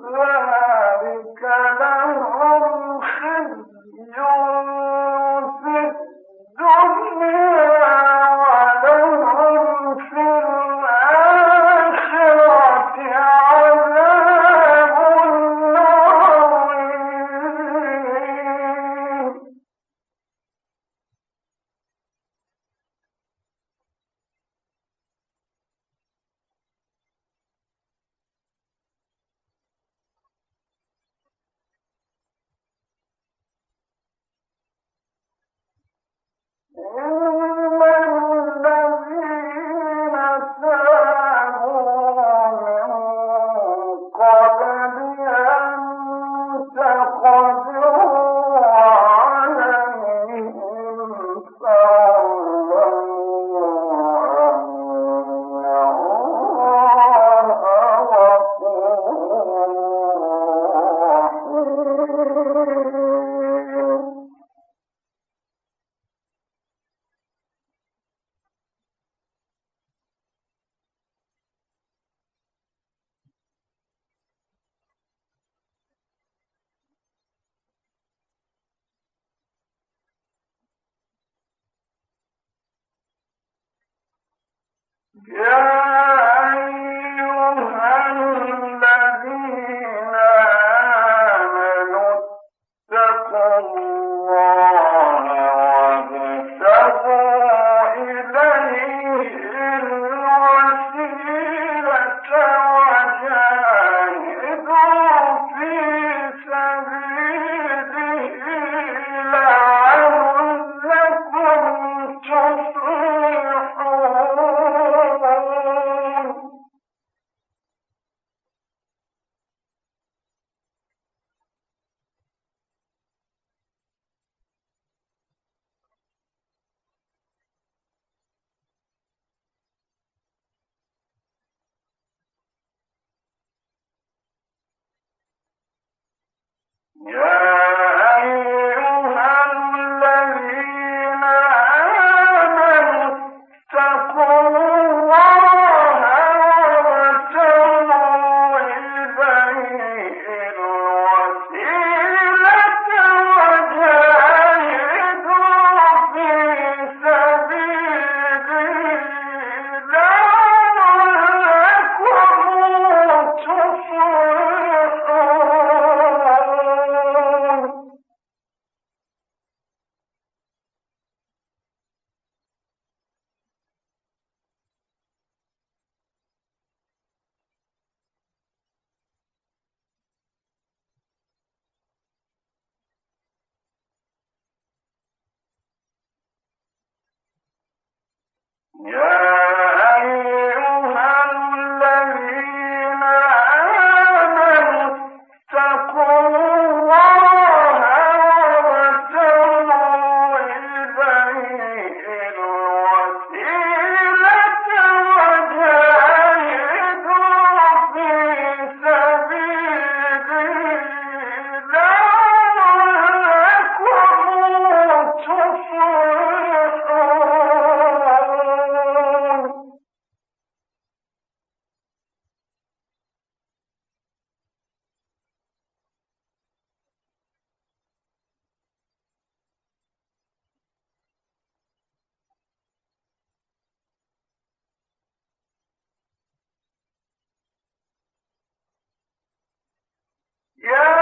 Oh! Yeah. يا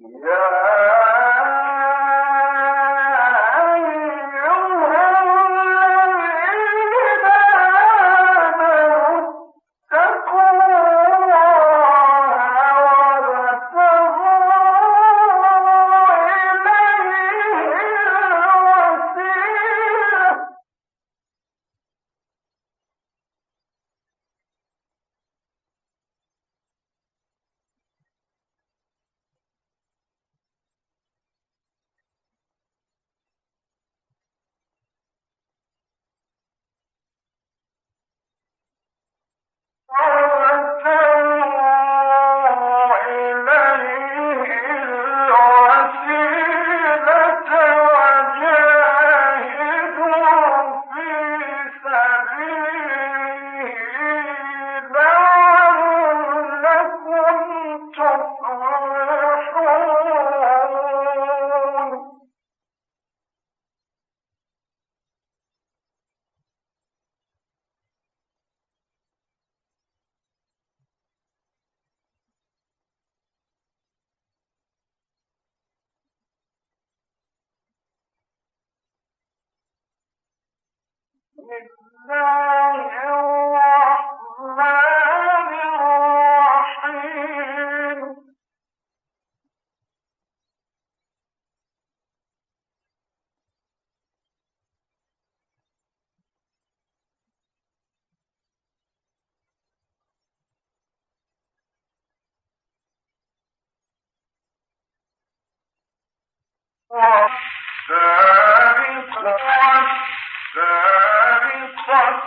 Yeah. الله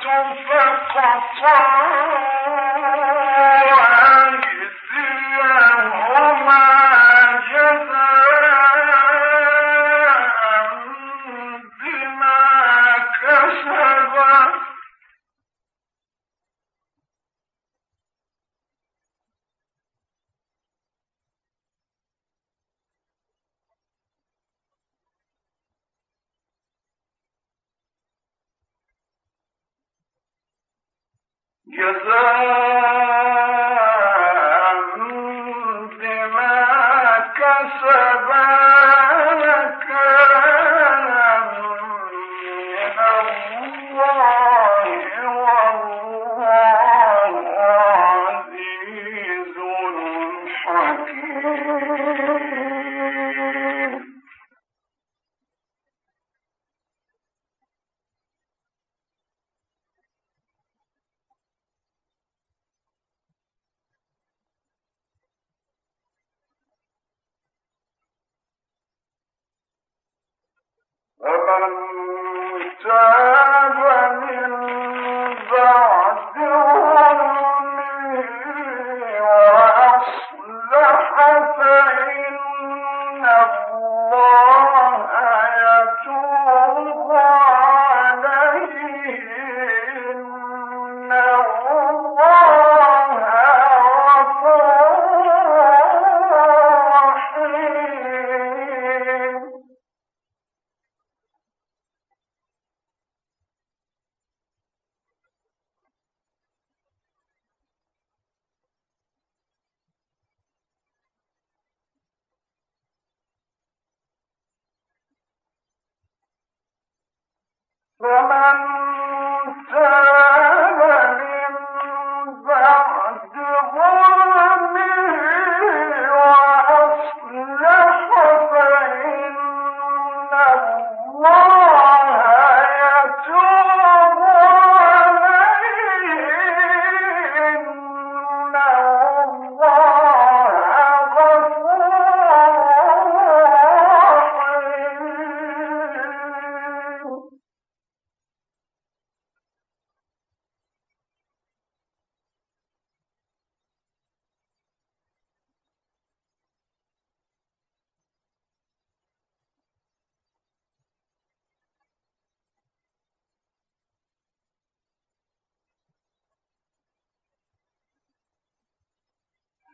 غفور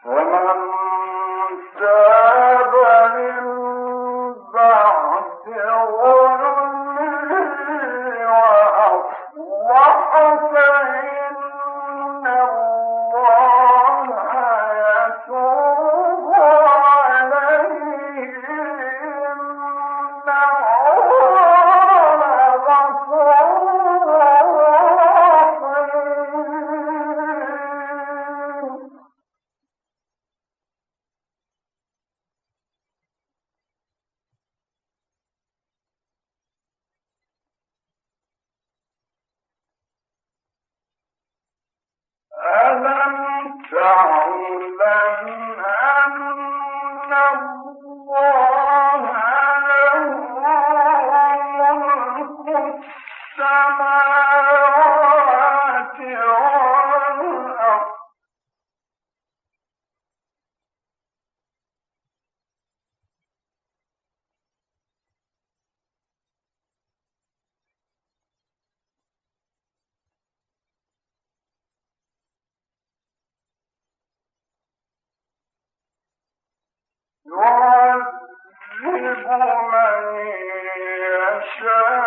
ومن دار يعذب من يشاء.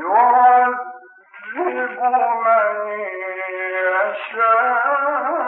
يعذب من يشاء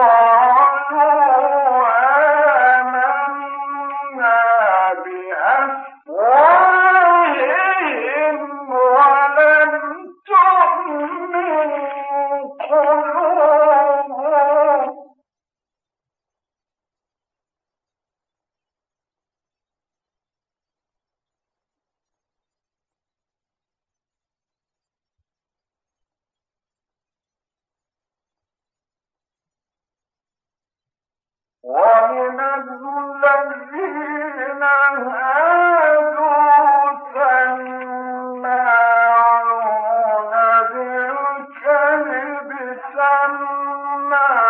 ومن ما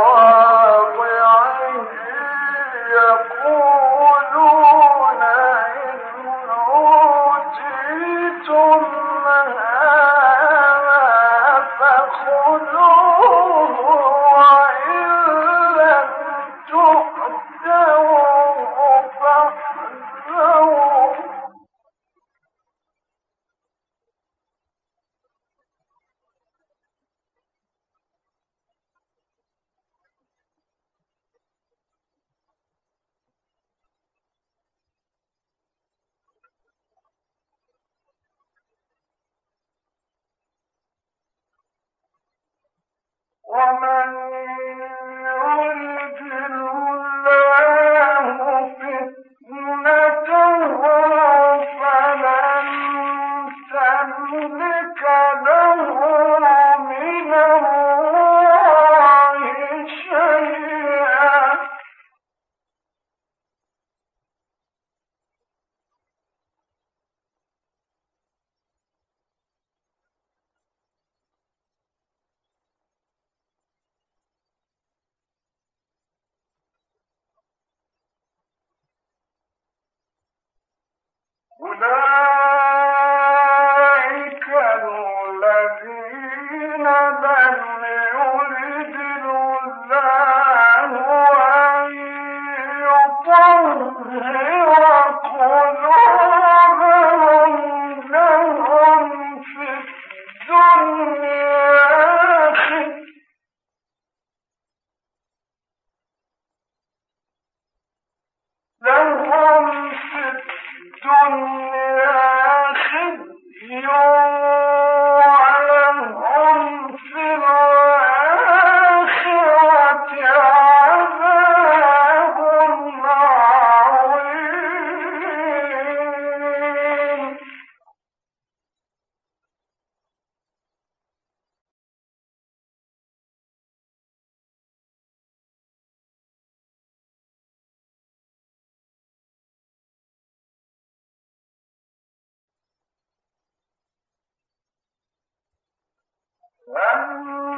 ومن Oh.